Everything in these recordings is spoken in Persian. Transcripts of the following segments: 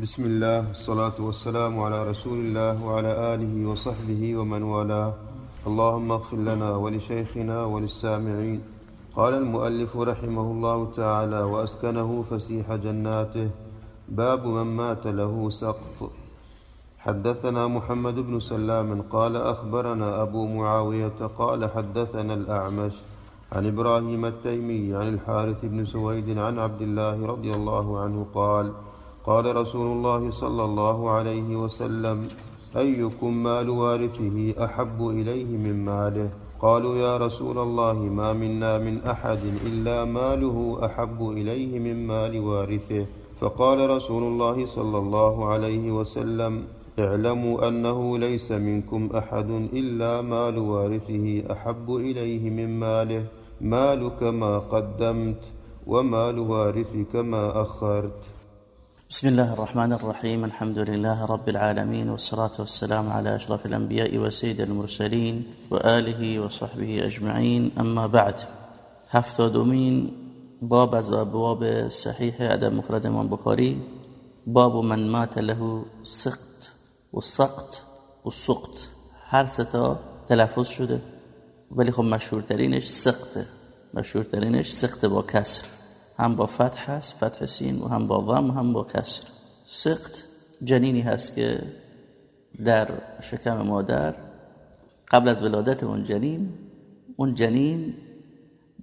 بسم الله والصلاة والسلام على رسول الله وعلى آله وصحبه ومن والاه. اللهم اغفر لنا ولشيخنا وللسامعين. قال المؤلف رحمه الله تعالى وأسكنه فسيح جناته. باب من مات له سقط. حدثنا محمد بن سلام قال أخبرنا أبو معاوية قال حدثنا الأعمش عن إبراهيم التيمي عن الحارث بن سويد عن عبد الله رضي الله عنه قال قال رسول الله صلى الله عليه وسلم أيكم مال وارثه أحب إليه من ماله؟ قالوا يا رسول الله ما منا من أحد إلا ماله أحب إليه من مال وارثه. فقال رسول الله صلى الله عليه وسلم اعلموا أنه ليس منكم أحد إلا مال وارثه أحب إليه من ماله. مالك ما قدمت ومال وارثك ما أخرت. بسم الله الرحمن الرحيم الحمد لله رب العالمين والصلاة والسلام على أشرف الأنبياء وسيد المرسلين وآله وصحبه أجمعين. أما بعد هفتادمین باب از ابواب صحیح ادب مفرد من بخاری. باب من مات له سقط و سقط و سقط. هر ستا تلفظ شده. ولی خب مشهورترینش سقطه. مشهورترینش سقط با کسر. هم با فتح هست فتح سین و هم با ضم هم با کسر. سقط جنینی هست که در شکم مادر قبل از ولادت اون جنین اون جنین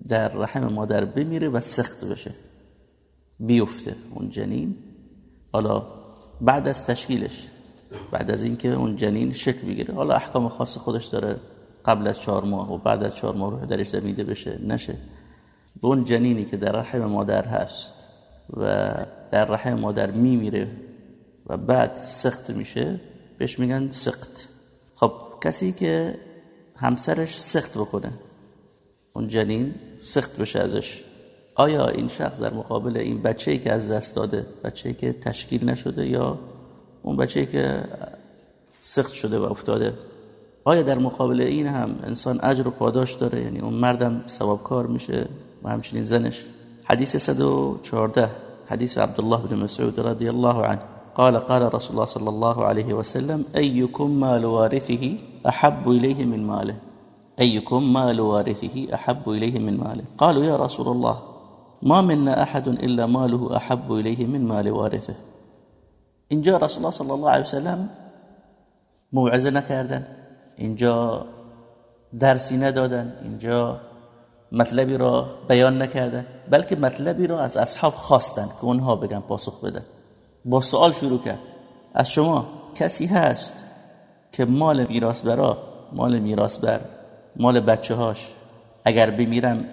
در رحم مادر بمیره و سخت بشه. بیفته اون جنین. حالا بعد از تشکیلش بعد از اینکه اون جنین شکل بگیره حالا احکام خاص خودش داره قبل از چهار ماه و بعد از چهار ماه روح درش زمیده بشه نشه. به اون جنینی که در رحم مادر هست و در رحم مادر میمیره و بعد سخت میشه بهش میگن سخت. خب کسی که همسرش سخت بکنه اون جنین سخت بشه ازش. آیا این شخص در مقابل این بچه‌ای که از دست داده بچه‌ای که تشکیل نشده یا اون بچه‌ای که سخت شده و افتاده آیا در مقابل این هم انسان اجر و پاداش داره؟ یعنی اون مردم ثوابکار میشه؟ و همچنین زنش. حدیث 114 حديث عبد الله بن مسعود رضي الله عنه. قال قال رسول الله صلى الله عليه وسلم أيكم مال وارثه أحب إليه من ماله. أيكم مال وارثه أحب إليه من ماله. قالوا يا رسول الله ما منا أحد إلا ماله أحب إليه من مال وارثه اینجا رسول الله صلی الله علیه وسلم موعظه نکردن. اینجا درسی ندادن. اینجا مطلبی را بیان نکردن بلکه مطلبی را از اصحاب خواستن که اونها بگن پاسخ بدن با سوال شروع کرد. از شما کسی هست که مال میراث برا مال میراث بر مال بچه هاش اگر بمیرم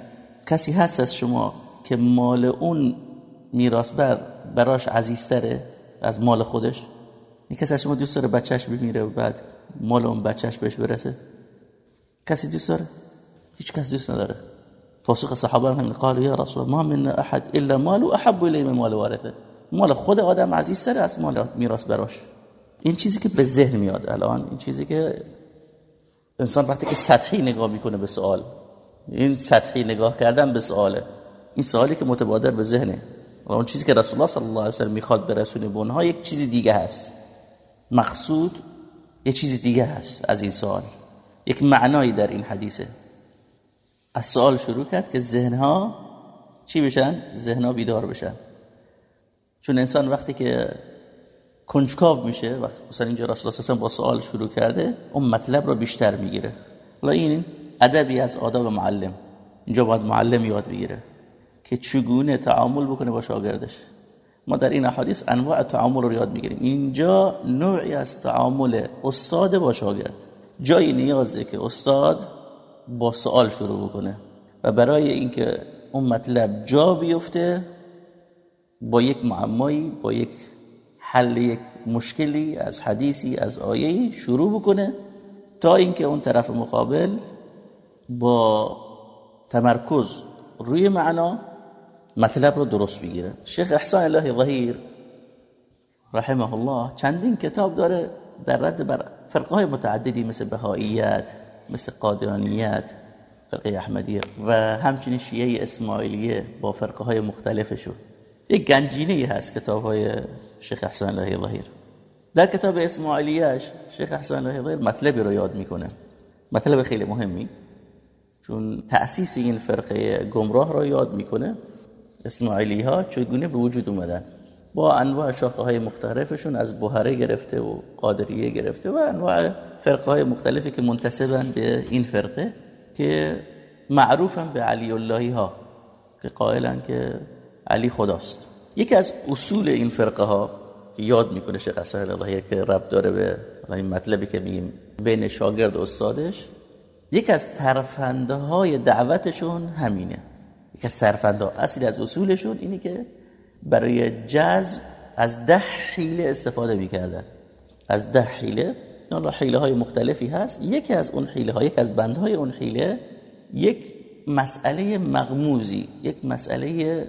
کسی هست از شما که مال اون میراث بر براش عزیزتره از مال خودش؟ این کسی از شما دوست داره بچهش بمیره و بعد مال اون بچهش بهش برسه؟ کسی دوست داره؟ هیچ کس دوست نداره. پاسخ صحابه هم قالوا یا رسول ما من احد الا مال احب الی من مال وارثه مال خود آدم عزیز تر از مال میراث براش. این چیزی که به ذهن میاد الان این چیزی که انسان وقتی که سطحی نگاه می‌کنه به سوال این سطحی نگاه کردن به سواله. این سوالی که متبادر به ذهنه. اون چیزی که رسول الله صلی الله علیه و سلم می‌خواد برسونه به اونها یک چیز دیگه هست. مقصود یک چیز دیگه هست از این سوال. یک معنایی در این حدیثه. از سوال شروع کرد که ذهنها چی بشن؟ ذهنها بیدار بشن. چون انسان وقتی که کنجکاو میشه و مثلا اینجا رسول الله با سوال شروع کرده اون مطلب رو بیشتر می‌گیره. حالا این ادبی از آداب معلم. اینجا باید معلم یاد بگیره که چگونه تعامل بکنه با شاگردش. ما در این احادیث انواع تعامل رو یاد می‌گیریم. اینجا نوعی از تعامل استاد با شاگرد. جایی نیازه که استاد با سوال شروع بکنه. و برای اینکه اون مطلب جا بیفته با یک معمایی با یک حل یک مشکلی از حدیثی از آیهی شروع بکنه تا اینکه اون طرف مقابل با تمرکز روی معنا مطلب رو درست بگیره. شیخ احسان الله ظهیر رحمه الله چندین کتاب داره در رد بر فرقه های متعددی مثل بهاییت مثل قادیانیت فرقه احمدیه و همچنین شیعه اسماعیلیه با فرقه های مختلفشون. یک گنجینه هست کتاب های شیخ حسن الله ظهیر. در کتاب اسماعیلیش شیخ حسن الله ظهیر مطلبی رو یاد می‌کنه. مطلب خیلی مهمی. چون تأسیس این فرقه گمراه را یاد می‌کنه اسماعیلی ها چگونه به وجود اومدن؟ با انواع شاخه های مختلفشون از بحره گرفته و قادریه گرفته و انواع فرقه های مختلفی که منتسبن به این فرقه که معروفن به علی اللهی ها که قائلن که علی خداست. یکی از اصول این فرقه ها که یاد می‌کنه شیخ حسن الله که رب داره به این مطلبی که میگیم بین شاگرد و استادش یکی از ترفنده های دعوتشون همینه. یکی از ترفنده اصلی از اصولشون اینی که برای جذب از ده حیله استفاده می‌کردن. از ده حیله. حالا حیله های مختلفی هست. یکی از اون حیله ها یک از بندهای اون حیله یک مسئله مغموزی یک مسئله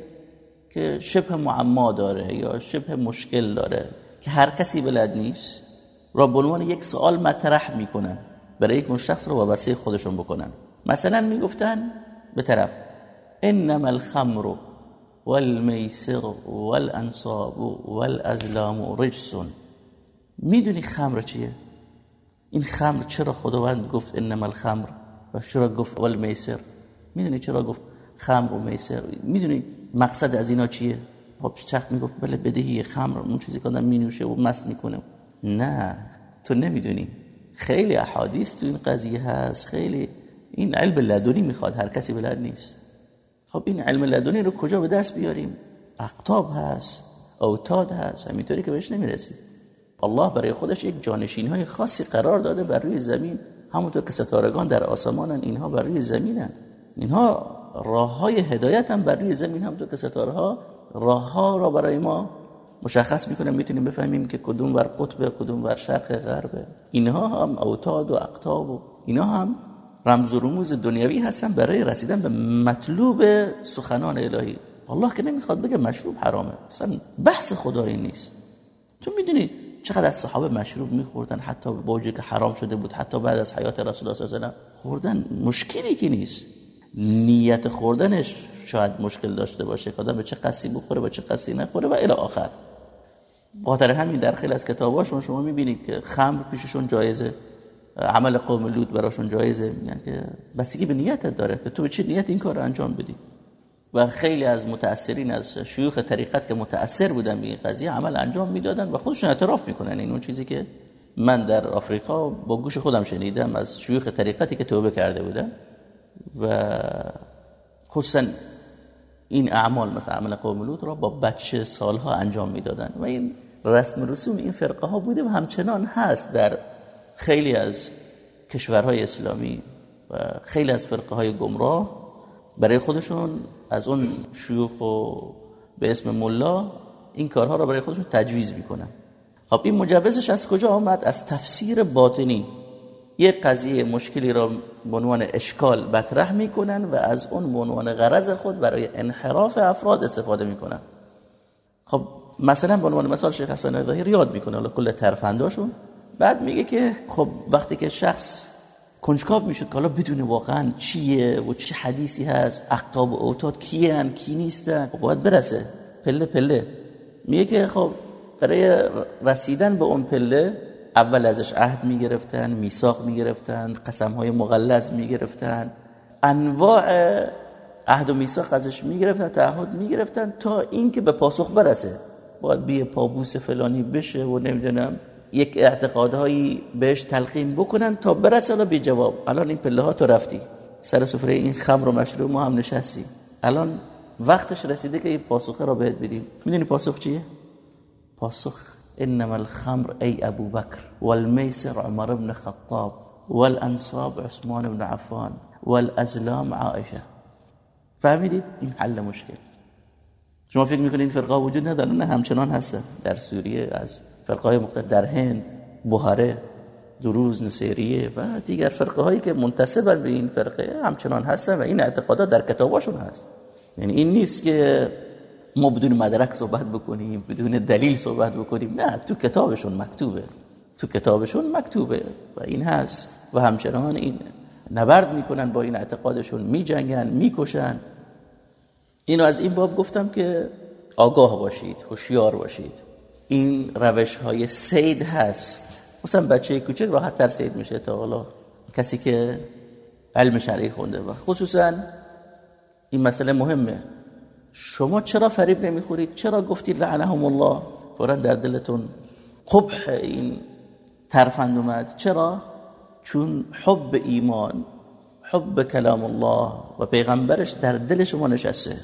که شبه معما داره یا شبه مشکل داره که هر کسی بلد نیست. را عنوان یک سوال مطرح می‌کنن. برای یک شخص رو وابسته خودشون بکنن. مثلا می‌گفتن به طرف انما الخمر والمیسر والانصاب والازلام رجس. می‌دونی خمر چیه؟ این خمر چرا خداوند گفت انما الخمر و چرا گفت والمیسر؟ می‌دونی چرا گفت خمر و میسر؟ می‌دونی مقصد از اینا چیه؟ خب چخ می‌گفت بله بدهی خمر اون چیزی که آدم مینوشه و مست می‌کنه. نه تو نمی‌دونی. خیلی احادیث تو این قضیه هست. خیلی این علم لدنی می‌خواد هر کسی بلد نیست. خب این علم لدنی رو کجا به دست بیاریم؟ اقتاب هست اوتاد هست همینطوری که بهش نمی‌رسیم الله برای خودش یک جانشین های خاصی قرار داده بر روی زمین. همونطور که ستارگان در آسمانن اینها بر روی زمینن. اینها راه های هدایت هم بر روی زمین. همونطور که ستاره ها راه ها را برای ما مشخص می‌کنه می‌تونیم بفهمیم که کدوم بر قطب کدوم بر شرق غربه اینها هم اوتاد و اقتاب و اینها هم رمز و رموز دنیوی هستن برای رسیدن به مطلوب سخنان الهی. الله که نمی‌خواد بگه مشروب حرامه. اصلا بحث خدایی نیست. تو می‌دونی چقدر از صحابه مشروب میخوردن؟ حتی با که حرام شده بود حتی بعد از حیات رسول الله صلی خوردن مشکلی که نیست. نیت خوردنش شاید مشکل داشته باشه که به چه قصی بخوره و چه قصی نخوره و الی آخر. خاطر همین در خیلی از کتاباشون شما می‌بینید که خمر پیششون جایزه. عمل قوم لوط براشون جایزه میگن که بسیگی به نیتت داره. که تو به چه نیت این کار رو انجام بدی؟ و خیلی از متأثرین از شیوخ طریقت که متأثر بودن به این قضیه عمل انجام می‌دادن و خودشون اعتراف می‌کنن. این اون چیزی که من در آفریقا با گوش خودم شنیدم از شیوخ طریقتی که توبه کرده بودن و خصوصا این اعمال مثل عمل قوم لوط را با بچه سالها انجام می‌دادن. و این رسم رسوم این فرقه ها بوده و همچنان هست در خیلی از کشورهای اسلامی و خیلی از فرقه های گمراه برای خودشون از اون شیوخ و به اسم ملا این کارها را برای خودشون تجویز می‌کنن. خب این مجوزش از کجا آمد؟ از تفسیر باطنی. یک قضیه مشکلی را به عنوان اشکال مطرح می‌کنن و از اون به عنوان غرض خود برای انحراف افراد استفاده می‌کنن. خب مثلا به عنوان مثال شیخ حسن ظاهری یاد می‌کنه حالا کل ترفنداشون بعد میگه که خب وقتی که شخص کنجکاو می‌شد که حالا بدونه واقعا چیه و چه حدیثی هست اقتاب و اوتاد کیان کی نیستن خب باید برسه. پله پله. میگه که خب برای رسیدن به اون پله اول ازش عهد می‌گرفتن میثاق می‌گرفتن قسم های مغلظ می‌گرفتن. انواع عهد و میثاق ازش می‌گرفتن تعهد می‌گرفتن تا اینکه به پاسخ برسه. باید بیه پابوس فلانی بشه و نمی‌دونم. یک اعتقادهایی بهش تلقیم بکنن تا برسه بی جواب. الان این پله ها تو رفتی. سر سفره این خمر و مشروب ما هم نشستی. الان وقتش رسیده که این پاسخه را بهت بدیم. می‌دونی پاسخ چیه؟ پاسخ انما الخمر ای ابو بکر والمیسر عمر بن خطاب والانصاب عثمان بن عفان والازلام عائشه. فهمیدید؟ این حل مشکل. شما فکر می‌کنید فرقه وجود ندارن نه همچنان هستن. در سوریه از فرقه مختلف در هند بهاره دروز نصیریه و دیگر فرقه هایی که منتسبن به این فرقه همچنان هستن و این اعتقادات در کتاباشون هست. یعنی این نیست که ما بدون مدرک صحبت بکنیم بدون دلیل صحبت بکنیم. نه تو کتابشون مکتوبه. تو کتابشون مکتوبه و این هست. و همچنان این نبرد می‌کنن با این اعتقادشون میجنگن می‌کشن. اینو از این باب گفتم که آگاه باشید هوشیار باشید. این روش های سید هست. مثلا بچه کوچک راحت تر سید میشه تا حالا. کسی که علم شرعی خونده و خصوصا این مسئله مهمه. شما چرا فریب نمی‌خورید؟ چرا گفتید لعنهم الله؟ فورا در دلتون قبح این ترفند اومد. چرا؟ چون حب ایمان حب کلام الله و پیغمبرش در دل شما نشسته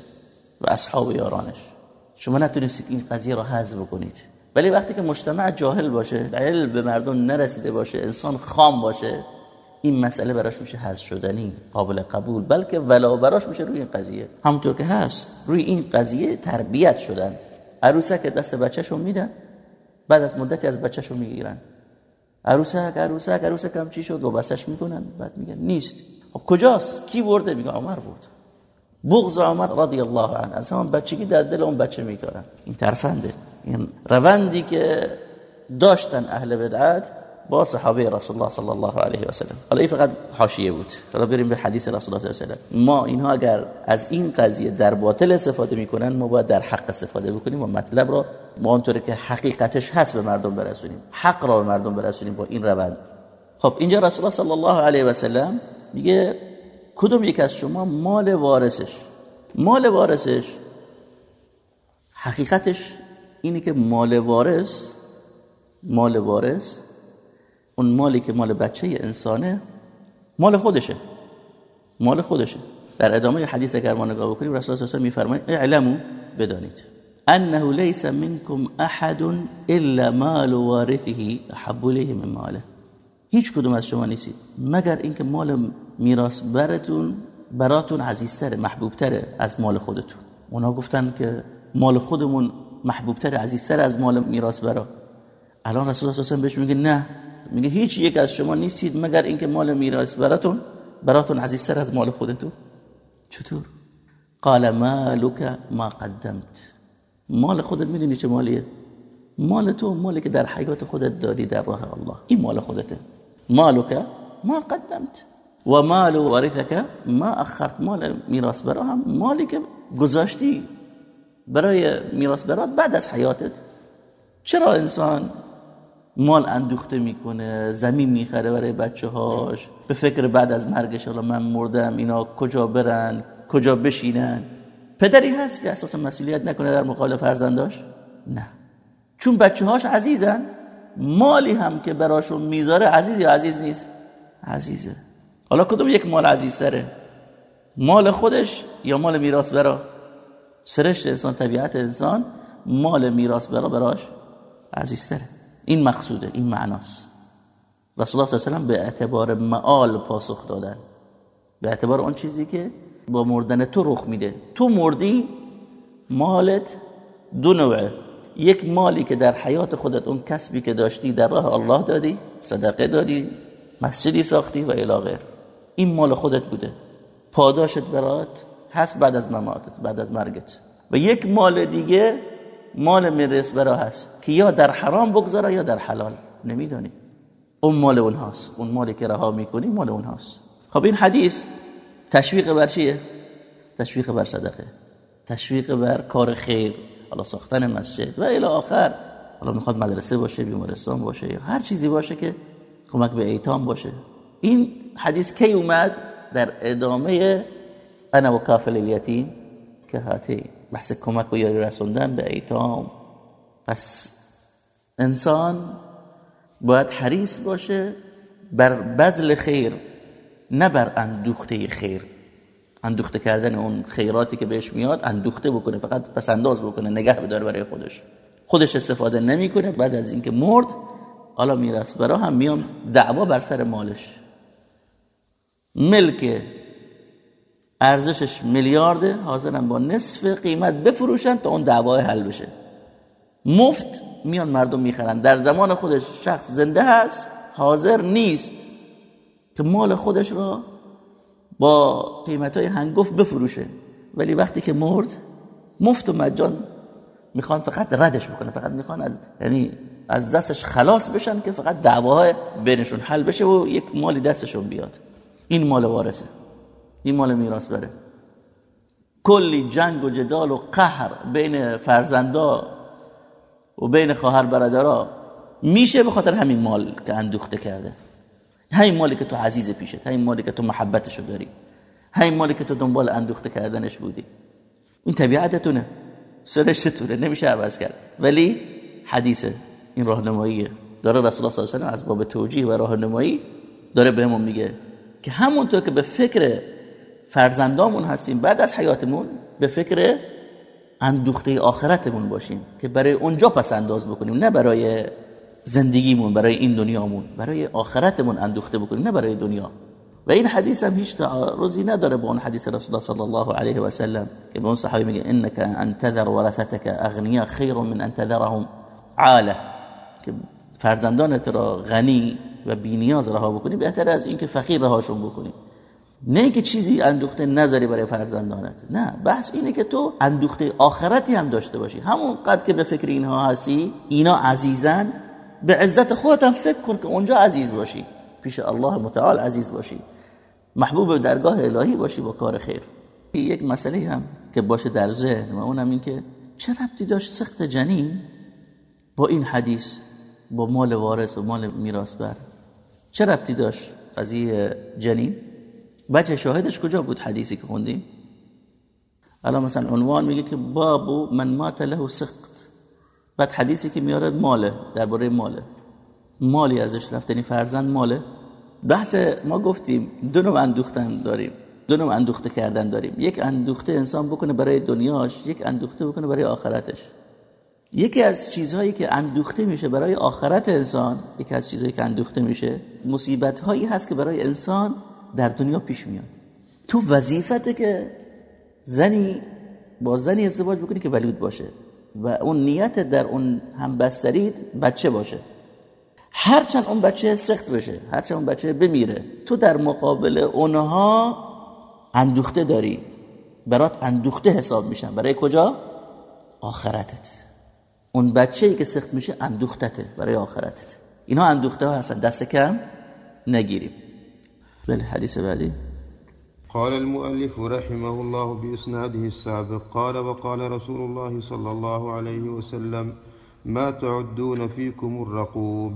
و اصحاب یارانش. شما نتونستید این قضیه را حذف بکنید. ولی وقتی که مجتمع جاهل باشه علم به مردم نرسیده باشه انسان خام باشه این مسئله براش میشه حذف شدنی قابل قبول بلکه ولا براش میشه روی این قضیه. همونطور که هست روی این قضیه تربیت شدن. عروسک دست بچهشون میدن بعد از مدتی از بچهشون می‌گیرن. عروسک عروسک عروسک هم چی شد؟ و بسش می‌کنن. بعد میگن نیست. خب کجاست؟ کی برده؟ میگه عمر بود بغض عمر رضی الله عنه. از همون بچگی در دل اون بچه میکارن این ترفنده. روندی که داشتن اهل بدعت با صحابه رسول الله صلی الله علیه و سلم حالا این فقط حاشیه بود. حالا بریم به حدیث رسول الله صلی الله علیه و سلم ما اینها اگر از این قضیه در باطل استفاده می‌کنن ما باید در حق استفاده بکنیم و مطلب را ما اونطوری که حقیقتش هست به مردم برسونیم. حق را به مردم برسونیم با این روند. خب اینجا رسول الله صلی الله علیه و سلم میگه کدوم یک از شما مال وارثش؟ مال وارثش حقیقتش اینه که مال وارث مال وارث اون مالی که مال بچه انسانه مال خودشه. مال خودشه. در ادامه حدیث اگر ما نگاه بکنیم رسول الله میفرمایند اعلموا بدانید. انه ليس منكم احد الا مال وارثه. احب اليه من ماله. هیچ کدوم از شما نیستید. مگر اینکه مال میراث براتون براتون عزیزتره محبوبتره از مال خودتون. اونا گفتن که مال خودمون محبوبتره عزیزتره از مال میراث برا. الان رسول الله صلی بهش میگه نه. میگه هیچ یک از شما نیستید مگر اینکه مال میراث براتون براتون عزیزتر از مال خودتون. چطور؟ قال مالک ما قدمت. مال خودت می‌دونی چه مالیه؟ مال تو مالی که در حیات خودت دادی در راه الله. این مال خودته. مالک ما قدمت. و مال ورثك ما اخرت. مال میراث برا هم مالی که گذاشتی. برای میراث برات بعد از حیاتت. چرا انسان مال اندوخته می‌کنه زمین می‌خره برای بچه هاش به فکر بعد از مرگش حالا من مردم اینا کجا برن کجا بشینن؟ پدری هست که اساسا مسئولیت نکنه در مقابل فرزنداش؟ نه. چون بچه هاش عزیزن مالی هم که براشون می‌ذاره عزیز یا عزیز نیست؟ عزیزه. حالا کدوم یک مال عزیزتره؟ مال خودش یا مال میراث برا؟ سرشت انسان طبیعت انسان مال میراث برا براش عزیزتره. این مقصوده این معناست. رسول الله صلی الله علیه و به اعتبار معال پاسخ دادن. به اعتبار اون چیزی که با مردن تو رخ میده. تو مردی مالت دو نوعه یک مالی که در حیات خودت اون کسبی که داشتی در راه الله دادی صدقه دادی مسجدی ساختی و الی این مال خودت بوده. پاداشت برات هست بعد از مماتت بعد از مرگت. و یک مال دیگه مال میرس برا هست که یا در حرام بگذاره یا در حلال. نمیدانی اون مال اونهاست. اون مالی که رها می‌کنی مال اونهاست. خب این حدیث تشویق بر چیه؟ تشویق بر صدقه. تشویق بر کار خیر. حالا ساختن مسجد و الی آخر. حالا می‌خواد مدرسه باشه بیمارستان باشه هر چیزی باشه که کمک به ایتام باشه. این حدیث کی اومد؟ در ادامه انا و کافل الیتیم که هاتی بحث کمک و یاری رسوندن به ایتام پس انسان باید حریص باشه بر بذل خیر نه بر اندوخته خیر. اندوخته کردن اون خیراتی که بهش میاد اندوخته بکنه فقط پس انداز بکنه نگه بداره برای خودش. خودش استفاده نمی‌کنه بعد از اینکه مرد حالا میراث برا هم میام دعوا بر سر مالش. ملک ارزشش میلیارده حاضرن با نصف قیمت بفروشن تا اون دعوای حل بشه. مفت میان مردم می‌خرن. در زمان خودش شخص زنده هست حاضر نیست که مال خودش را با قیمت های هنگفت بفروشه. ولی وقتی که مرد مفت و مجان می‌خوان فقط ردش بکنه. فقط می‌خوان از یعنی از دستش خلاص بشن که فقط دعواهای بینشون حل بشه و یک مالی دستشون بیاد. این مال وارثه. این مال میراث بره کلی جنگ و جدال و قهر بین فرزندا و بین خواهر برادرها میشه به خاطر همین مال که اندوخته کرده. همین مالی که تو عزیز پیشت همین مالی که تو محبتشو داری. همین مالی که تو دنبال اندوخته کردنش بودی. این طبیعتتونه. سرشتونه نمیشه عوض کرد. ولی حدیث این راهنماییه. داره رسول الله صلی الله علیه و از باب توجیه و راهنمایی داره بهمون میگه که همونطور که به فکر فرزندامون هستیم. بعد از حیاتمون به فکر اندوخته آخرتمون باشیم که برای اونجا پس انداز بکنیم نه برای زندگیمون برای این دنیامون برای آخرتمون اندوخته بکنیم نه برای دنیا. و این حدیث هم هیچ تعارضی نداره با اون حدیث رسول الله صلی الله علیه و سلم که به اون صحابی میگه انک ان تذر ورثتك اغنیا خیر من ان تذرهم عاله که فرزندانت را غنی و بینیاز رها بکنی بهتر از اینکه فقیر رهاشون بکنی. نه که چیزی اندوخته نذاری برای فرزندانت. نه بحث اینه که تو اندوخته آخرتی هم داشته باشی. همون قد که به فکر اینها هستی اینا عزیزن. به عزت خودت هم فکر کن که اونجا عزیز باشی. پیش الله متعال عزیز باشی. محبوب درگاه الهی باشی با کار خیر. یک مسئله هم که باشه در ذهن و اونم این که چه ربطی داشت سخت جنین با این حدیث با مال وارث و مال میراث بر؟ چه ربطی داشت قضیه جنین؟ بچه شاهدش کجا بود حدیثی که خوندیم؟ الان مثلا عنوان میگه که بابو من مات له سخت بعد حدیثی که میاره ماله درباره ماله. مالی ازش رفتنی فرزند ماله. بحث ما گفتیم دو نوع اندوختن داریم دو نوع اندوخته کردن داریم. یک اندوخته انسان بکنه برای دنیاش یک اندوخته بکنه برای آخرتش. یکی از چیزهایی که اندوخته میشه برای آخرت انسان یکی از چیزهایی که اندوخته میشه مصیبت هایی هست که برای انسان در دنیا پیش میاد. تو وظیفته که زنی با زنی ازدواج بکنی که ولود باشه و اون نیت در اون هم بسترید بچه باشه. هرچند اون بچه سخت بشه هرچند اون بچه بمیره تو در مقابل اونها اندوخته داری. برات اندوخته حساب میشن. برای کجا؟ آخرتت. اون بچه ای که سخت میشه اندوختته برای آخرتت. اینا اندوخته ها هستن. دست کم نگیریم. بله حدیث بعدی قال المؤلف رحمه الله بإسناده السابق قال وقال رسول الله صلى الله عليه وسلم ما تعدون فيكم الرقوب؟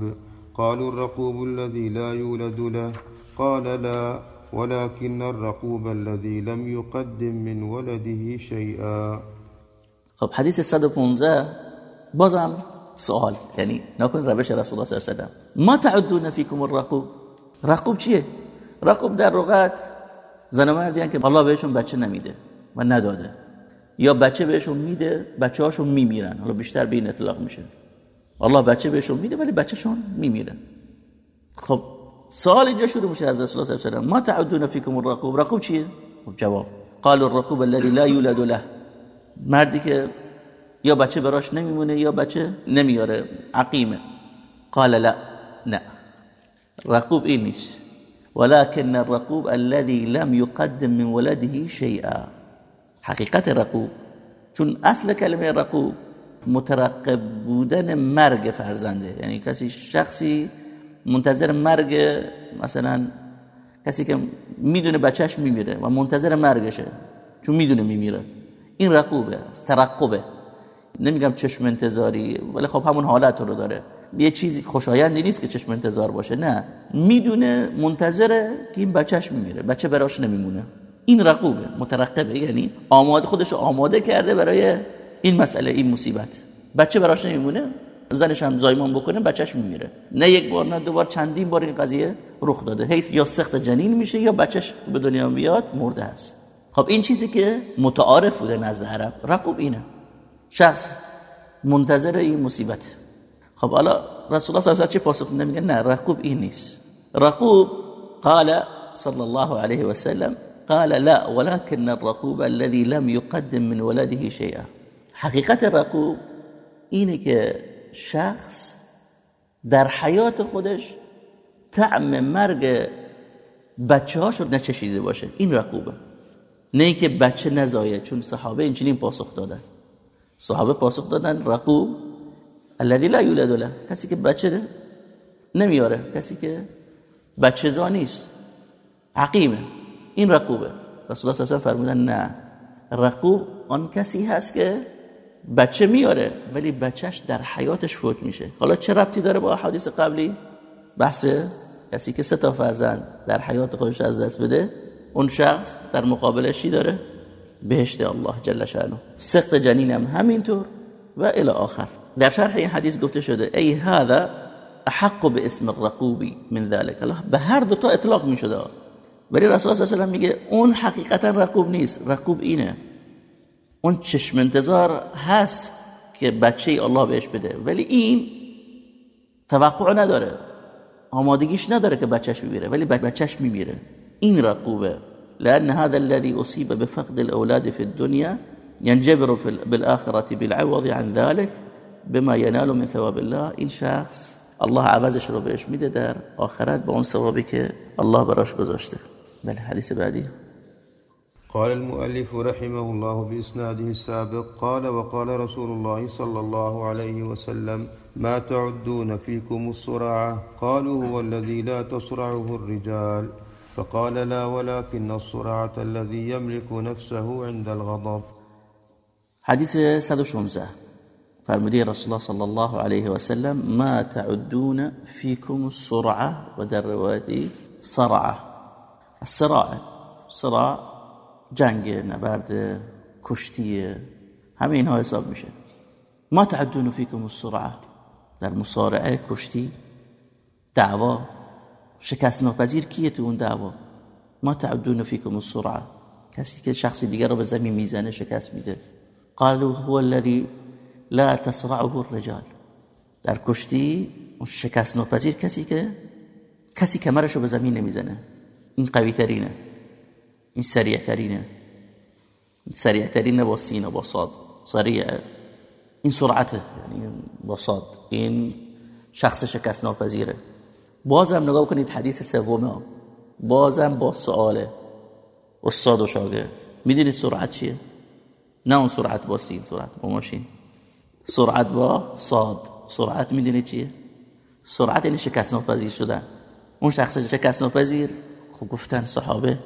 قالوا الرقوب الذي لا يولد له. قال لا ولكن الرقوب الذي لم يقدم من ولده شيئا. خب حدیث 115 بازم سوال یعنی نکن روش رسول الله صلی الله علیه و ما تعدون فيكم الرقوب؟ رقوب چیه؟ رقوب در لغت زن مردی که الله بهشون بچه نمیده و نداده. یا بچه بهشون میده بچه هاشون میمیرن. حالا بیشتر به این اطلاق میشه. الله بچه بهشون میده ولی بچهشون میمیرن. خب سوال اینجا شروع میشه از رسول الله صلی الله علیه و ما تعدون فیکم الرقوب؟ رقوب چیه؟ خب جواب. قال الرقوب الذي لا يولد له. مردی که یا بچه براش نمیمونه یا بچه نمیاره. عقیمه. قال لا نه. رقوب این نیست. ولكن الرقوب الذي لم يقدم من ولده شيئا. حقیقت رقوب چون اصل کلمه رقوب مترقب بودن مرگ فرزنده. یعنی کسی شخصی منتظر مرگ مثلا کسی که می‌دونه بچهش میمیره و منتظر مرگشه چون می‌دونه میمیره. این رقوبه ترقبه. نمیگم چشم انتظاری ولی خب همون حالت رو داره. یه چیزی خوشایندی نیست که چشم انتظار باشه نه. می‌دونه منتظره که این بچهش میمیره. بچه براش نمیمونه. این رقوبه مترقبه. یعنی آماده خودش آماده کرده برای این مسئله این مصیبت. بچه براش نمیمونه. زنش هم زایمان بکنه بچهش میمیره. نه یک بار نه دو بار چندین بار این قضیه رخ داده. هیس یا سخت جنین میشه یا بچهش به دنیا میاد مرده است. خب این چیزی که متعارف بوده عرب رقوب اینه. شخص منتظر این مصیبت. خب حالا رسول الله صلی الله علیه و چه پاسخ میده؟ میگه نه رقوب این نیست. رقوب قال صلی الله علیه و سلم قال لا ولكن الرقوب الذي لم يقدم من ولده شيئا. حقیقت رقوب اینه که شخص در حیات خودش طعم مرگ بچه هاشو نچشیده باشه. این رقوبه. نه که بچه نزایه چون صحابه اینچنین پاسخ دادن. صحابه پاسخ دادن رقوب الذي لا يولد له. کسی که بچه نمیاره. کسی که بچه زا نیست. عقیمه. این رقوبه. رسول الله صلی فرمودن نه. رقوب آن کسی هست که بچه میاره ولی بچهش در حیاتش فوت میشه. حالا چه ربطی داره با حدیث قبلی؟ بحث کسی که سه تا فرزند در حیات خودش از دست بده اون شخص در مقابلش چی داره؟ بهشت الله جل شانه سخت جنین هم همینطور و الی آخر. در شرح این حدیث گفته شده ای هذا احق به اسم الرقوبی من ذلك. الله به هر دو تا اطلاق می شده ولی رسول الله میگه اون حقیقتا رقوب نیست. رقوب اینه. اون چشم انتظار هست که بچه الله بهش بده. ولی این توقع نداره. آمادگیش نداره که بچهش میمیره ولی بچهش میمیره. این رقوبه. لأن هذا الذي أصيب بفقد الأولاد في الدنيا ينجبر بالآخرة بالعوض عن ذلك. بما ينال من ثواب الله این شخص الله عوضش رو بهش میده در آخرت با اون ثوابی که الله براش گذاشته. بله حدیث بعدی. قال المؤلف رحمه الله بإسناده السابق قال وقال رسول الله صلى الله عليه وسلم ما تعدون فيكم الصراعة قالوا هو الذي لا تصرعه الرجال. فقال لا ولكن الصراعة الذي يملك نفسه عند الغضب. حديث 116 فرمودی رسول الله صلى الله عليه وسلم ما تعدون فيكم الصرعة ودر روايتي صرعة الصراع صراع جنگ نبرد کشتی همه اینها حساب میشه. ما تعدون فيكم الصرعة در مصارعه کشتی دعوا شکست ناپذیر کیه تو اون دعوا؟ ما تعدون فیکم السرعه کسی که شخص دیگر رو به زمین می‌زنه شکست میده. قالوا هو الذي لا تصرعه الرجال. در کشتی اون شکست ناپذیر کسی که کسی کمرش رو به زمین نمی‌زنه. این قوی ترینه این سریع ترینه سریع ترینه با سین و با صاد. سریع. این سرعته. یعنی با صاد. این شخص شکست ناپذیره. بازم نگاه کنید حدیث سوم بازم با سواله استاد و شاگرد. می‌دونید سرعت چیه؟ نه اون سرعت با سین سرعت با ماشین. سرعت با صاد. سرعت می‌دونید چیه؟ سرعت یعنی شکست ناپذیر شدن. اون شخص شکست ناپذیر خب گفتن صحابه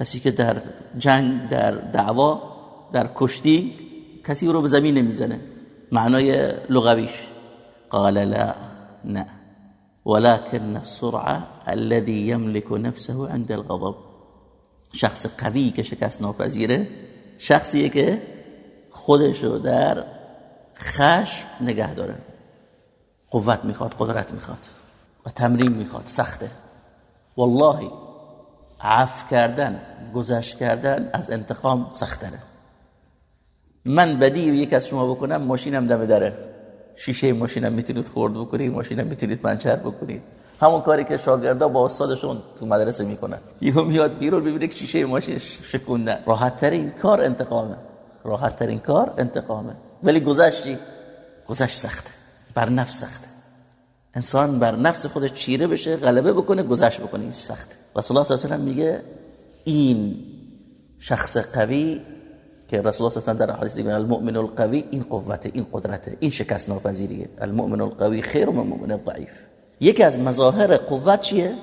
کسی که در جنگ در دعوا در کشتی کسی رو به زمین نمی‌زنه. معنای لغویش. قال لا نه. ولكن السرعه الذي يملك نفسه عند الغضب. شخص قوی که شکست ناپذیره شخصیه که خودشو در خشم نگه داره. قوت می‌خواد قدرت می‌خواد و تمرین می‌خواد سخته. والله عف کردن گذشت کردن از انتقام سختره. من بدی یک از شما بکنم ماشینم دم داره شیشه ماشینم می‌تونید خورد بکنید ماشینم می‌تونید پنچر بکنید. همون کاری که شاگردا با استادشون تو مدرسه می‌کنن. یهو میاد بیرون ببینه که شیشه ماشین شکوندن راحت ترین کار انتقامه. راحت ترین کار انتقامه. ولی گذشتی گذشت سخته. بر نفس سخته. انسان بر نفس خودش چیره بشه غلبه بکنه گذشت بکنه. این سخته. رسول الله صلی الله علیه و میگه این شخص قوی که رسول الله صلی در حدیث دیگه المؤمن القوی این قوته این قدرته این شکست ناپذیریه المؤمن القوی خیر من المؤمن الضعیف. یکی از مظاهر قوت چیه؟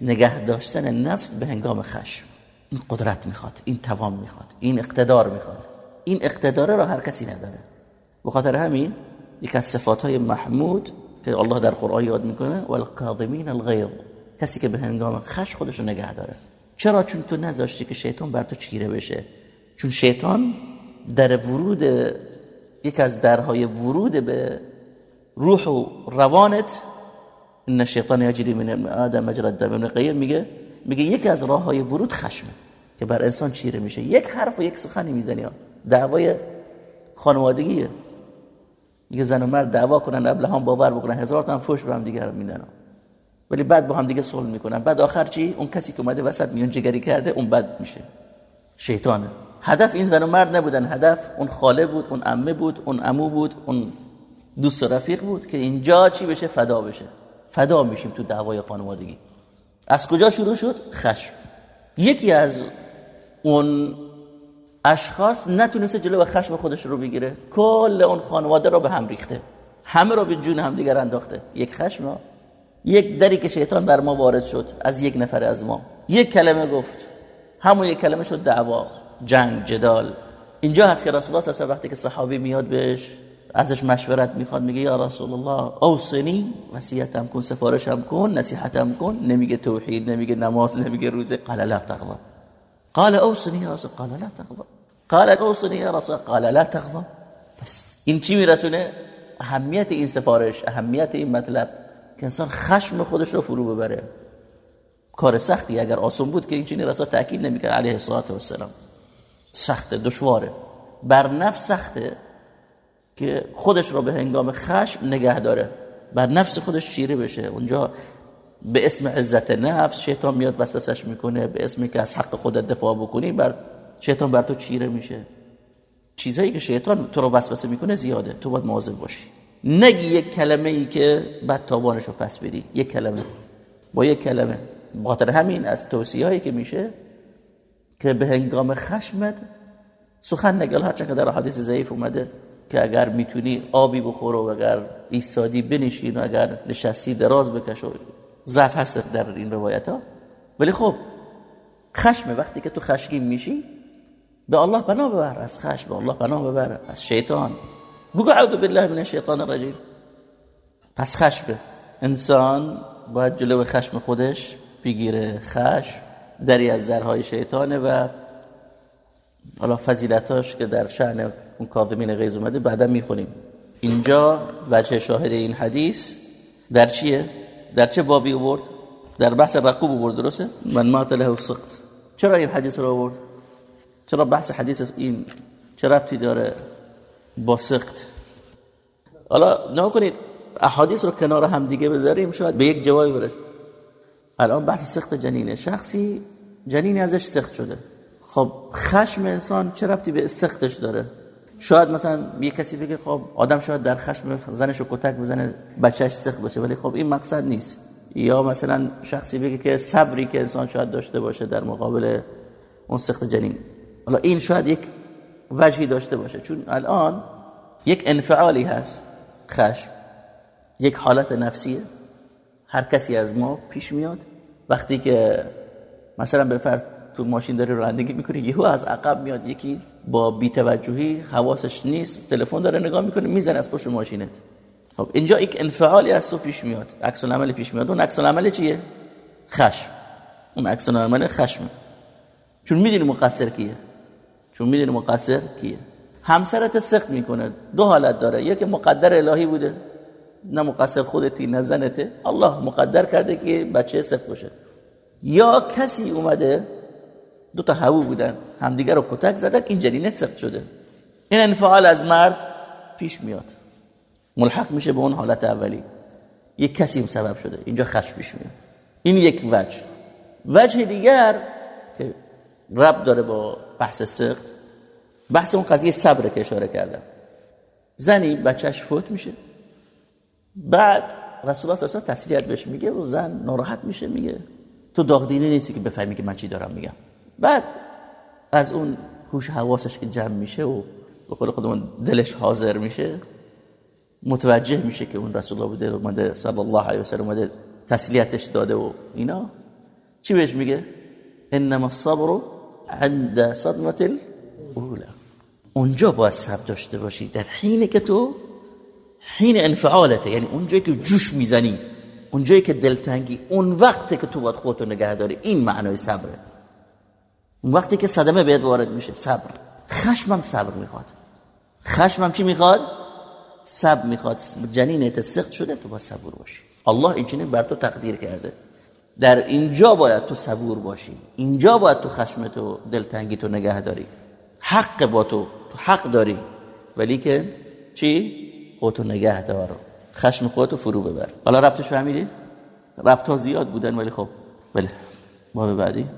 نگه داشتن نفس به هنگام خشم. این قدرت می‌خواد این توان می‌خواد این اقتدار می‌خواد. این اقتدار را هر کسی نداره. به خاطر همین یک از صفات های محمود که الله در قرآن یاد می‌کنه والقاضمین الغیظ. کسی که به هنگام خشم خودش رو نگه داره. چرا؟ چون تو نذاشتی که شیطان بر تو چیره بشه. چون شیطان در ورود یک از درهای ورود به روح و روانت ان شیطان یجری من آدم مجرى الدم قیم. میگه میگه یکی از راه های ورود خشمه که بر انسان چیره میشه. یک حرف و یک سخنی می‌زنی. دعوای خانوادگیه. میگه زن و مرد دعوا کنن ابله هم باور بکنن. هزار تا فوش به هم دیگه میدن. ولی بعد با هم دیگه صلح می‌کنن. بعد آخر چی؟ اون کسی که اومده وسط میون جگری کرده اون بد میشه. شیطانه. هدف این زن و مرد نبودن. هدف اون خاله بود اون عمه بود اون عمو بود اون دوست و رفیق بود که اینجا چی بشه؟ فدا بشه. فدا میشیم تو دعوای خانوادگی. از کجا شروع شد؟ خشم. یکی از اون اشخاص نتونسته جلو خشم خودش رو بگیره. کل اون خانواده رو به هم ریخته. همه رو به جون هم دیگر انداخته. یک خشم؟ یک دری که شیطان بر ما وارد شد از یک نفر از ما. یک کلمه گفت. همون یک کلمه شد دعوا. جنگ جدال. اینجا هست که رسول الله صلی وقتی که صحابی میاد بهش ازش مشورت می‌خواد میگه یا رسول الله اوصنی وصیتم کن سفارشم کن نصیحتم کن. نمیگه توحید نمیگه نماز نمیگه روزه. قال لا تغضب قال اوصنی یا رسول قال لا تغضب. قال اوصنی یا رسول قال لا تغضب. بس. این چی میرسونه؟ اهمیت این سفارش اهمیت این مطلب که انسان خشم خودش رو فرو ببره. کار سختی اگر آسون بود که این چنین رسول تاکید نمی‌کرد علیه الصلاه و السلام سخته دشواره. بر نفس سخته که خودش رو به هنگام خشم نگه داره. بر نفس خودش چیره بشه. اونجا به اسم عزت نفس شیطان میاد وسوسش می‌کنه به اسمی که از حق خودت دفاع بکنی بر شیطان بر تو چیره میشه. چیزایی که شیطان تو رو وسوسه می‌کنه زیاده. تو باید مواظب باشی. نگی یک کلمه ای که بعد تابانش رو پس بدی. یک کلمه. با یک کلمه. بخاطر همین از توصیه هایی که میشه که به هنگام خشمت سخن نگل هرچند که در حدیث ضعیف اومده که اگر می‌تونی آبی بخور و اگر ایستادی بنشین و اگر نشستی دراز بکش و ضعف هست در این روایت ها ولی خب خشم وقتی که تو خشگین میشی به الله پناه ببر از خشم به الله پناه ببر از شیطان. بگو اعوذ بالله من الشیطان الرجیم. پس خشم انسان باید جلو خشم خودش بگیره. خشم دری از درهای شیطانه و حالا فضیلتاش که در شأن اون کاظمین غیظ اومده بعدا می‌خونیم. اینجا وجه شاهد این حدیث در چیه؟ در چه بابی آورد؟ در بحث رقوب آورد درسته؟ من مات له سقط چرا این حدیث رو آورد؟ چرا بحث حدیث این؟ چه ربطی داره با سقط؟ حالا نه کنید احادیث رو کنار هم دیگه بذاریم شاید به یک جوابی برسیم. الان بحث سخت جنینه شخصی جنینی ازش سخت شده. خب خشم انسان چه ربطی به سختش داره؟ شاید مثلا یه کسی بگه خب آدم شاید در خشم زنش رو کتک بزنه بچهش سخت باشه ولی خب این مقصد نیست. یا مثلا شخصی بگه که صبری که انسان شاید داشته باشه در مقابل اون سخت جنین. حالا این شاید یک وجهی داشته باشه چون الان یک انفعالی هست خشم. یک حالت نفسیه. هر کسی از ما پیش میاد. وقتی که مثلا به فرض تو ماشین داری رانندگی می‌کنی یهو از عقب میاد. یکی با بی‌توجهی حواسش نیست تلفن داره نگاه می‌کنه می‌زنه از پشت ماشینت. خب اینجا یک انفعالی از تو پیش میاد. عکس العمل پیش میاد. اون عکس العمل چیه؟ خشم. اون عکس العمل خشم. چون می‌دونی مقصر کیه. چون می‌دونی مقصر کیه. همسرت سخت می‌کنه. دو حالت داره. یکی مقدر الهی بوده. نه مقصر خودتی نه زنته. الله مقدر کرده که بچه سخت باشه. یا کسی اومده دو تا هوو بودن همدیگه رو کتک زدن این جنینه سخت شده. این انفعال از مرد پیش میاد. ملحق میشه به اون حالت اولی. یک کسی هم سبب شده. اینجا خشم پیش میاد. این یک وجه. وجه دیگر که رب داره با بحث سخت بحث اون قضیه صبر که اشاره کردم. زنی بچهش فوت میشه. بعد رسول الله صلی الله تسلیت بهش میگه و زن ناراحت میشه میگه تو داغدینه نیستی که بفهمی که من چی دارم میگم. بعد از اون هوش حواسش که جمع میشه و به قول خودمون دلش حاضر میشه متوجه میشه که اون رسول الله بوده اومده صلی الله علیه و سلم اومده تسلیتش داده و اینا. چی بهش میگه؟ انما الصبر عند صدمه الاولى. اونجا باید صبر داشته باشی در حینی که تو حین انفعالته. یعنی اونجایی که جوش می‌زنی اونجایی که دلتنگی اون وقتی که تو باید خودتو نگه داری. این معنای صبره. وقتی که صدمه بهت وارد میشه صبر. خشمم صبر می‌خواد. خشمم چی می‌خواد؟ صبر می‌خواد. جنینت سخت شده تو باید صبور باشی. الله این چنین بر تو تقدیر کرده. در اینجا باید تو صبور باشی. اینجا باید تو خشمتو دلتنگی تو نگه داری حق با تو تو حق داری. ولی که چی؟ خودتو نگه دار خشم خودتو فرو ببر. حالا ربطش فهمیدید ربط ها زیاد بودن ولی خب بله. باب بعدی.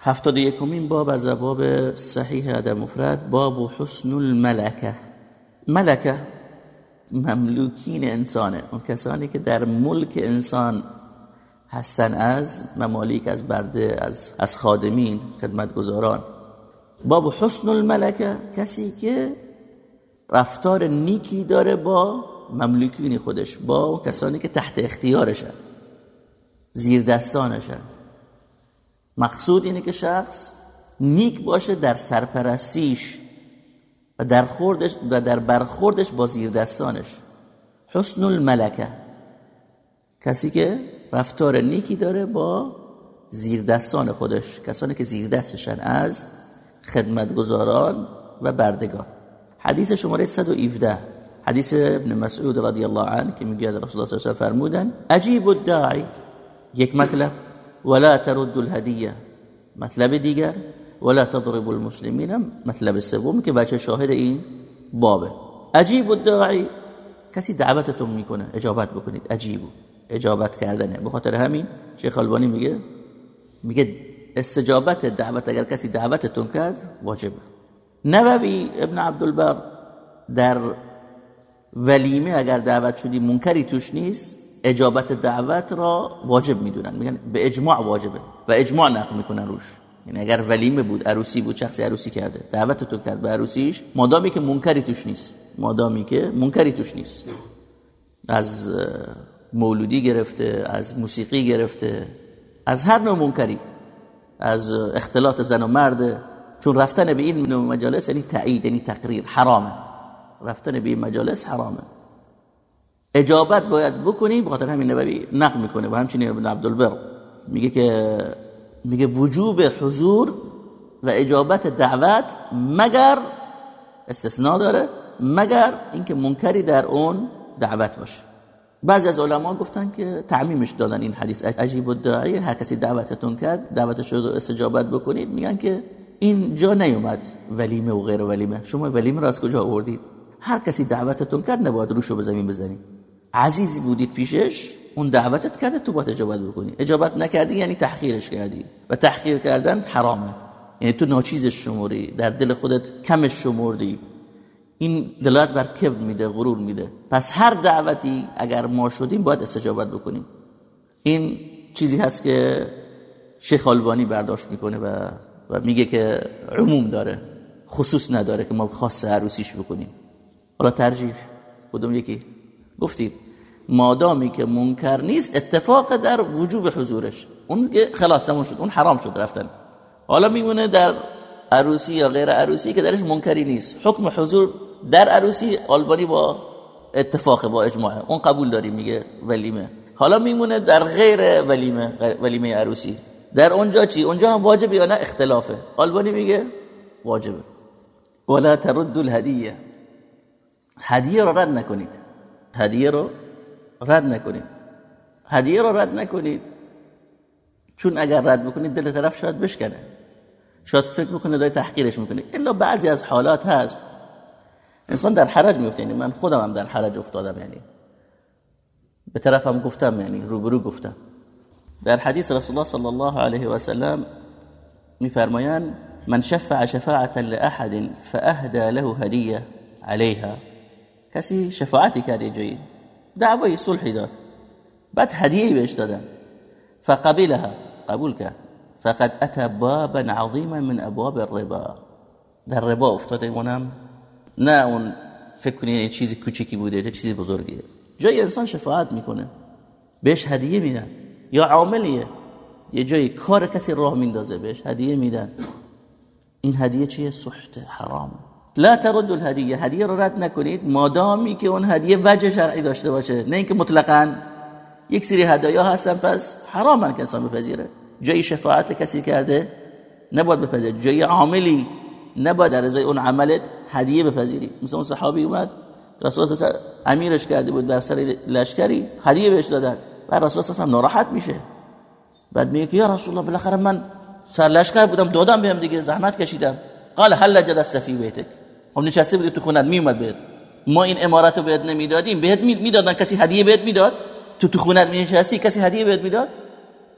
هفتاد یکمین باب از باب صحیح ادب مفرد باب حسن الملکه. ملکه مملوکین انسانه. اون کسانی که در ملک انسان هستن از ممالیک از برده از از خادمین خدمتگزاران. باب حسن الملکه کسی که رفتار نیکی داره با مملوکین خودش با کسانی که تحت اختیارشن زیر دستانشن مقصود اینه که شخص نیک باشه در سرپرستیش و در خوردش و در برخوردش با زیردستانش. حسن الملکه. کسی که رفتار نیکی داره با زیردستان خودش کسانی که زیردستشن از خدمتگزاران و بردگان. حدیث شماره 117 حدیث ابن مسعود رضی الله عنه که میگه رسول الله صلی الله علیه و فرمودن عجیب الداعی. یک مطلب. ولا ترد الهدیه. مطلب دیگر ولا تضرب المسلمین مطلب سوم که بچه شاهد این بابه. عجیب الداعی. کسی دعوتتون می‌کنه اجابت بکنید. عجیبو اجابت کردنه. به خاطر همین شیخ البانی میگه میگه استجابت دعوت اگر کسی دعوتتون کرد واجبه نووی ابن عبدالبر در ولیمه اگر دعوت شدی منکری توش نیست. اجابت دعوت را واجب می‌دونن. میگن به اجماع واجبه. و اجماع نقل می‌کنن روش. یعنی اگر ولیمه بود عروسی بود شخصی عروسی کرده. دعوت تو کرد به عروسیش. مادامی که منکری توش نیست. مادامی که منکری توش نیست. از مولودی گرفته از موسیقی گرفته از هر نوع منکری. از اختلاط زن و مرد. چون رفتن به این نوع مجالس یعنی تایید یعنی تقریر. حرامه. رفتن به این مجالس حرامه. اجابت باید بکنیم بخاطر همین نبوی نقل می‌کنه و همچنین ابن عبدالبر. میگه که میگه وجوب حضور و اجابت دعوت مگر استثناء داره مگر اینکه منکری در اون دعوت باشه. بعضی از علما گفتن که تعمیمش دادن این حدیث. عجیب الداعی هر کسی دعوتتون کرد دعوتش رو استجابت بکنید. میگن که این جا نیومد. ولیمه و غیر ولیمه. شما ولیمه را از کجا آوردید؟ هر کسی دعوتتون کرد نباید روشو به زمین بزنید. عزیزی بودید پیشش اون دعوتت کرده تو باید اجابت بکنی. اجابت نکردی یعنی تحقیرش کردی. و تحقیر کردن حرامه. یعنی تو ناچیزش شموری در دل خودت کمش شمردی این دلالت بر کبر میده غرور میده. پس هر دعوتی اگر ما شدیم باید استجابت بکنیم. این چیزی هست که شیخ البانی برداشت می‌کنه و و میگه که عموم داره. خصوص نداره که ما خاص عروسیش بکنیم. حالا ترجیح کدوم یکی. گفتیم مادامی که منکر نیست اتفاق در وجوب حضورش. اون که خلاص تموم شد اون حرام شد رفتن. حالا میمونه در عروسی یا غیر عروسی که درش منکری نیست. حکم حضور در عروسی آلبانی با اتفاق با اجماع. اون قبول داریم میگه ولیمه. حالا میمونه در غیر ولیمه ولیمه عروسی. در اونجا چی؟ اونجا هم واجبه یا نه؟ اختلافه. آلبانی میگه واجبه. ولا ترد الهدیه. هدیه رو رد نکنید. هدیه رو رد نکنید. هدیه رو رد نکنید. چون اگر رد بکنید دل طرف شاید بشکنه. شاید فکر می‌کنه دای تحقیرش می‌کنه. الا بعضی از حالات هست. انسان در حرج میفته یعنی من خودم هم در حرج افتادم. یعنی به طرفم گفتم. یعنی روبرو گفتم. در حدیث رسول الله صلی الله علیه و سلم میفرمایند من شفع شفاعة لأحد فأهدى له هدیه عليها کسی شفاعتی کرد جایی. دعوی صلحی داد. بعد هدیه بهش دادن. فقبلها قبول کرد. فقد اتى بابا عظیما من ابواب الربا. در ربا افتاده اونم. نه اون فکر کنی یه چیزی کوچیکی بوده یه چیزی بزرگیه. جای انسان شفاعت می‌کنه. بهش هدیه میدن. یا عاملیه. یه جایی کار کسی راه میندازه بهش هدیه میدن. این هدیه چیه؟ سحت حرام. لا ترد الهدیه. هدیه رو رد نکنید. مادامی که اون هدیه وجه شرعی داشته باشه. نه اینکه مطلقاً یک سری هدایا هستن پس حرامن که انسان بپذیره. جای شفاعت کسی کرده نباید بپذیر جای عاملی نباید در ازای اون عملت هدیه بپذیری. مثل اون صحابی اومد رسول الله امیرش کرده بود در سر لشکری هدیه بهش دادن. و رسول الله ناراحت میشه. بعد میگه یا رسول الله بالاخره من سر لشکر بودم دادم بهم دیگه زحمت کشیدم. قال هل جلست فی بیتک. خب نشسته بودی تو خونت میومد بهت. ما این امارت رو بهت نمی‌دادیم بهت می‌دادن کسی هدیه بهت می‌داد؟ تو تو خونت نشستی کسی هدیه بهت می‌داد؟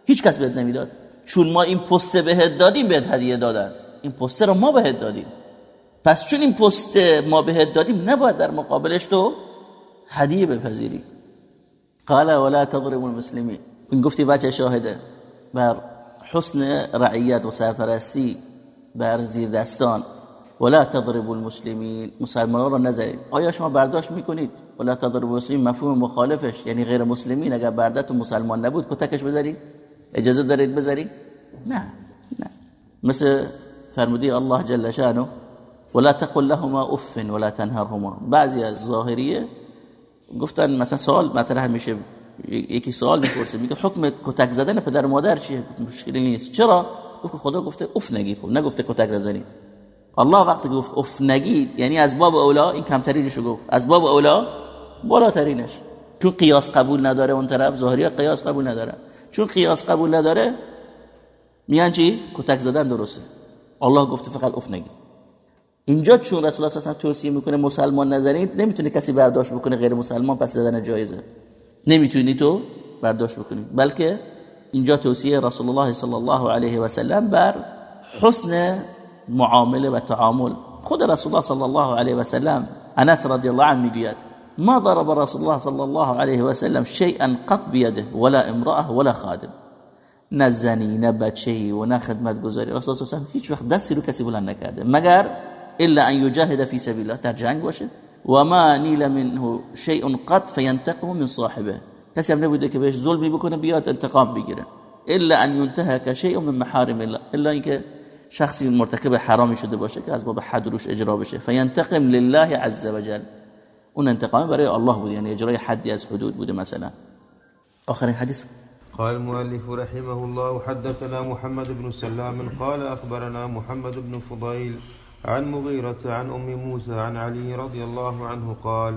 هیچ کس بهت نمی‌داد. چون ما این پست بهت دادیم بهت هدیه دادن. این پست رو ما بهت دادیم. پس چون این پست ما بهت دادیم نباید در مقابلش تو هدیه بپذیری. قال ولا تضرب المسلمین. این گفتی وجه شاهده. بر حسن رعیت و سرپرستی بر زیر دستان ولا تضرب المسلمین مسلمان را نزنید. آیا شما برداشت می‌کنید؟ ولا تضرب المسلمین مفهوم مخالفش. یعنی غیر مسلمین اگر بردتون مسلمان نبود کتکش بذارید؟ اجازه دارید بذارید؟ نه نه. مثل فرمودی الله جل شانه ولا تقل لهما اف ولا تنهرهما. بعضی از ظاهریه گفتن مثلا سوال مطرح میشه یکی سوال می‌پرسه میگه حکم کتک زدن پدر مادر چیه؟ مشکلی نیست. چرا؟ گفت خدا گفته اف نگید. خب نگفته کتک نزنید. الله وقتی گفت اف نگید یعنی از باب اولا این کمترینشو گفت. از باب اولا بالاترینش. چون قیاس قبول نداره اون طرف ظاهری قیاس قبول نداره. چون قیاس قبول نداره میان چی؟ کتک زدن درسته. الله گفته فقط اف نگید. اینجا چون رسول الله صلی توصیه می‌کنه مسلمان نزنید نمی‌تونه کسی برداشت بکنه غیر مسلمان پس زدن جایزه. نمی‌تونی تو برداشت بکنی. بلکه اینجا توصیه رسول الله صلی الله علیه و سلم بر حسن معاملة و تعامل. خود رسول الله صلی الله علیه و سلم أنس رضی الله عنه میگوید ما ضرب رسول الله صلی الله علیه و سلم شیئا قط بیده ولا امرأة ولا خادم. نه زنی نه بچه و نه خدمت گذاری رسول الله هیچ وقت دستی رو کسی بلند نکرده. مگر إلا أن یجاهد فی سبیل الله. در جنگ باشه و ما نیل منه شیء قط فینتقم من صاحبه. کسی هم نبوده که بهش ظلمی بکنه بیاد انتقام بگیره. إلا أن ينتهك شیء من محارم الله. إلا اینکه شخصی مرتکب حرامی شده باشه که از باب حد روش اجرا بشه. فینتقم لله عز وجل. اون انتقام برای الله بود یعنی اجرای حدی از حدود بوده مثلا. آخرین حدیث. قال المؤلف رحمه الله حدثنا محمد بن سلام قال أخبرنا محمد بن فضيل عن مغيرة عن أم موسى عن علي رضي الله عنه قال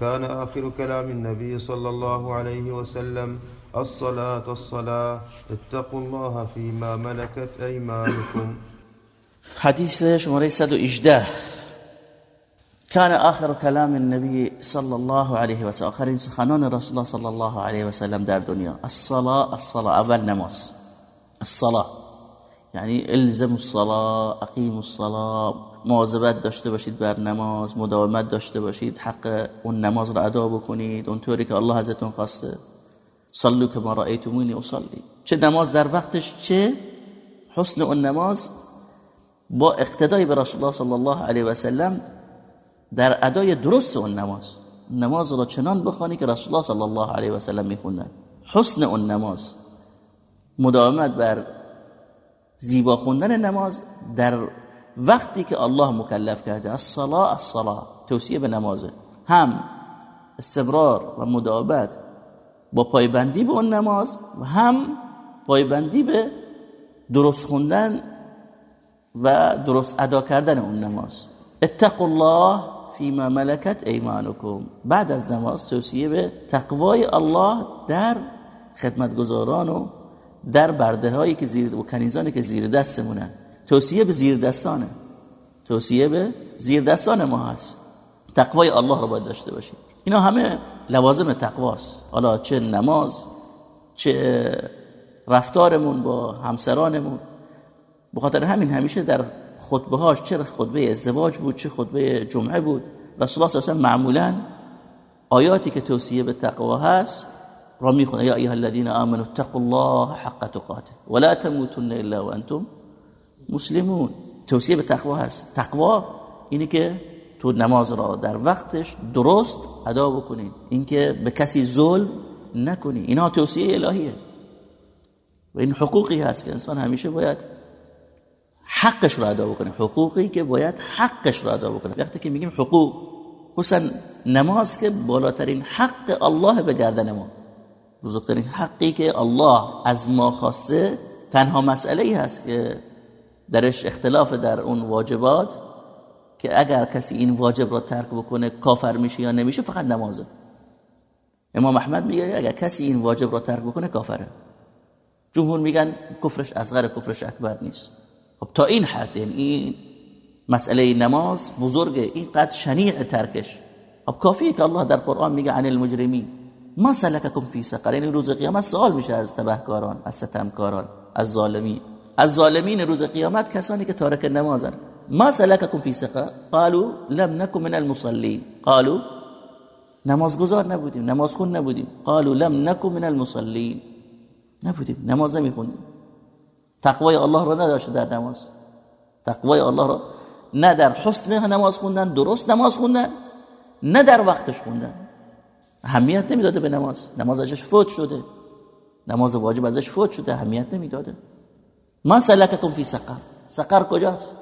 كان آخر كلام النبي صلى الله عليه وسلم الصلاة الصلاة اتقوا الله فيما ملكت أيمانكم. حديث شماره 118 كان آخر كلام النبي صلى الله عليه وسلم آخرین سخنان رسول الله صلى الله عليه وسلم در دنیا. الصلاة الصلاة اول نماز. الصلاة یعنی الزم الصلاه اقیم الصلاه مواظبت داشته باشید بر نماز مداومت داشته باشید حق اون نماز رو ادا بکنید اونطوری که الله ازتون خواسته. صلو که ما رأیتمونی اصلی. چه نماز در وقتش چه؟ حسن اون نماز با اقتدای به رسول الله صلی الله علیه و سلم در ادای درست اون نماز. نماز را چنان بخوانی که رسول الله صلی الله علیه و سلم میخوندن. حسن اون نماز. مداومت بر زیبا خوندن نماز در وقتی که الله مکلف کرده. الصلاه الصلاه توصیه به نمازه. هم استبرار و مدابت با پایبندی به اون نماز و هم پایبندی به درست خوندن و درست ادا کردن اون نماز. اتقوا الله فيما ملكت ایمانکم. بعد از نماز توصیه به تقوای الله در خدمتگزاران و در برده هایی که زیر و کنیزانی که زیر دستمونن. توصیه به زیر دستانه توصیه به زیر دستان ما هست. تقوای الله رو باید داشته باشیم. اینا همه لوازم تقواست. حالا چه نماز چه رفتارمون با همسرانمون بخاطر همین همیشه در خطبه هاش چه خطبه ازدواج بود چه خطبه جمعه بود. رسول الله صلی الله علیه و معمولا آیاتی که توصیه به تقوا هست را می‌خونه. یا ایها الذين آمنوا اتقوا الله حق تقاته ولا تموتن الا وانتم مسلمون. توصیه به تقوا هست. تقوا اینه که تو نماز را در وقتش درست ادا بکنید اینکه به کسی ظلم نکنی. اینا توصیه الهیه. و این حقوقی هست که انسان همیشه باید حقش رو ادا بکنه حقوقی که باید حقش رو ادا بکنه وقتی که میگیم حقوق خصوصا نماز که بالاترین حق الله به گردن ما. بزرگترین حقی که الله از ما خواسته تنها مسئله ای هست که درش اختلاف در اون واجبات که اگر کسی این واجب را ترک بکنه کافر میشه یا نمیشه فقط نمازه. امام احمد میگه اگر کسی این واجب را ترک بکنه کافره. جمهور میگن کفرش اصغر کفرش اکبر نیست. خب تا این حد یعنی این مسئله نماز بزرگه. این قد شنیع ترکش. خب کافیه که الله در قرآن میگه عن المجرمین. ما سلککم فی سقر. یعنی روز قیامت سوال میشه از تبهکاران از ستمکاران از ظالمین. از ظالمین روز قیامت کسانی که تارک نمازن ما سلککم فی سقر. قالوا لم نکن من المصلین. قالوا نمازگزار نبودیم نمازخون نبودیم. قالوا لم نکن من المصلین. نبودیم نماز نمیخوندیم. تقوای الله را نداشت در نماز تقوای الله را نه در حسن نماز خوندن درست نماز خوندن نه در وقتش خوندن اهمیت نمی‌داده به نماز نماز ازش فوت شده نماز واجب ازش فوت شده اهمیت نمی‌داده ما سلکتون فی سقر سقر کجاست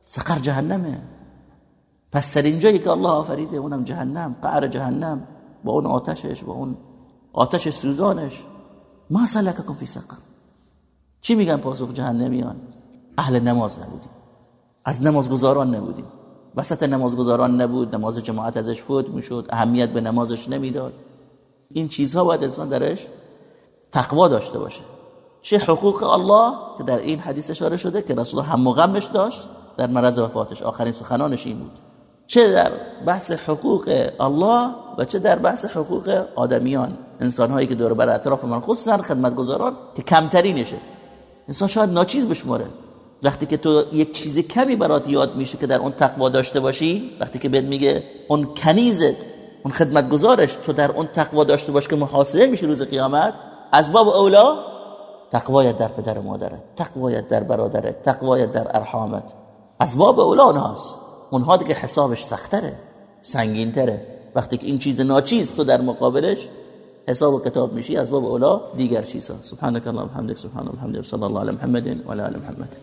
سقر جهنمه پس در اینجایی که الله آفریده اونم جهنم قعر جهنم با اون آتشش با اون آتش سوزانش ما سلککم فی سقر چی میگن پاسخ جهنمیان؟ اهل نماز نبودیم. از نمازگزاران نبودیم. وسط نمازگزاران نبود نماز جماعت ازش فوت می‌شد اهمیت به نمازش نمی‌داد. این چیزها باید انسان درش تقوا داشته باشه. چه حقوق الله که در این حدیث اشاره شده که رسول هم غمش داشت در مرض وفاتش. آخرین سخنانش این بود. چه در بحث حقوق الله و چه در بحث حقوق آدمیان انسان هایی که دور بر اطراف من خصوصا خدمتگزاران که کمترینشه. انسان شاید ناچیز بشماره وقتی که تو یک چیز کمی برات یاد میشه که در اون تقوا داشته باشی وقتی که بهت میگه اون کنیزت اون خدمتگزارش تو در اون تقوا داشته باش که محاسبه میشه روز قیامت از باب اولا تقوایت در پدر و مادرت تقوایت در برادرت تقوایت در ارحامت. از باب اولا اونهاست اونها دیگه حسابش سختره سنگینتره. وقتی که این چیز ناچیز تو در مقابلش حساب و کتاب میشی از باب اولا دیگر چیزها سبحانك اللهم وبحمدك سبحان الله وبحمده صلی الله علی محمد و علی محمد.